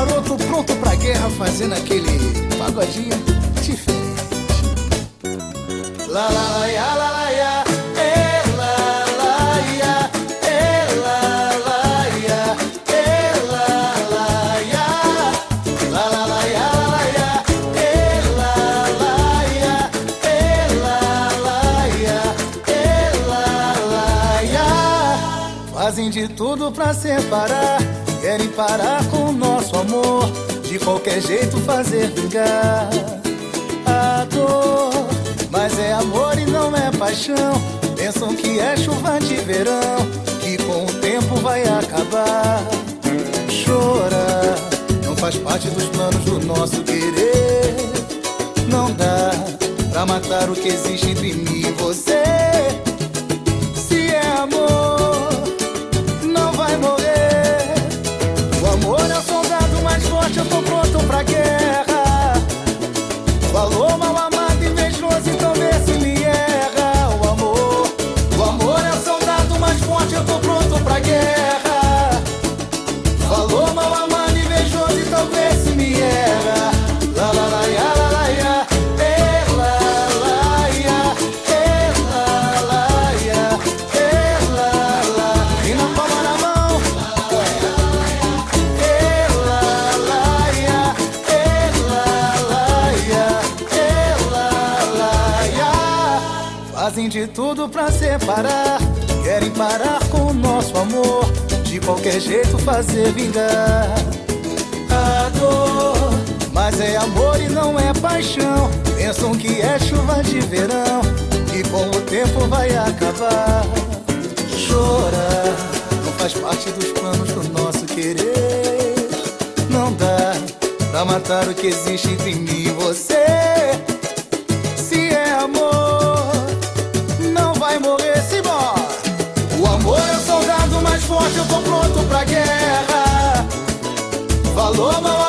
maroto pronto pra guerra, fazendo aquele pagodinho diferente. Eh, eh, eh, eh, eh, la la ya, eh, la la ya. Fazem de tudo pra separar, querem parar com o nosso amor, de qualquer jeito fazer vingar a dor. Mas é amor e não é paixão. Pensam que é chuva de verão, que com o tempo vai acabar. Chora, não faz parte dos planos do nosso querer. Não dá pra matar o que existe entre mim e você. Fazem de tudo pra separar, querem parar com o nosso amor, de qualquer jeito fazer vingar a dor. Mas é amor e não é paixão. Pensam que é chuva de verão, que com o tempo vai acabar. Chora, não faz parte dos planos do nosso querer. Não dá pra matar o que existe entre mim e você. forte, eu tô pronto pra guerra. Falou, maluco.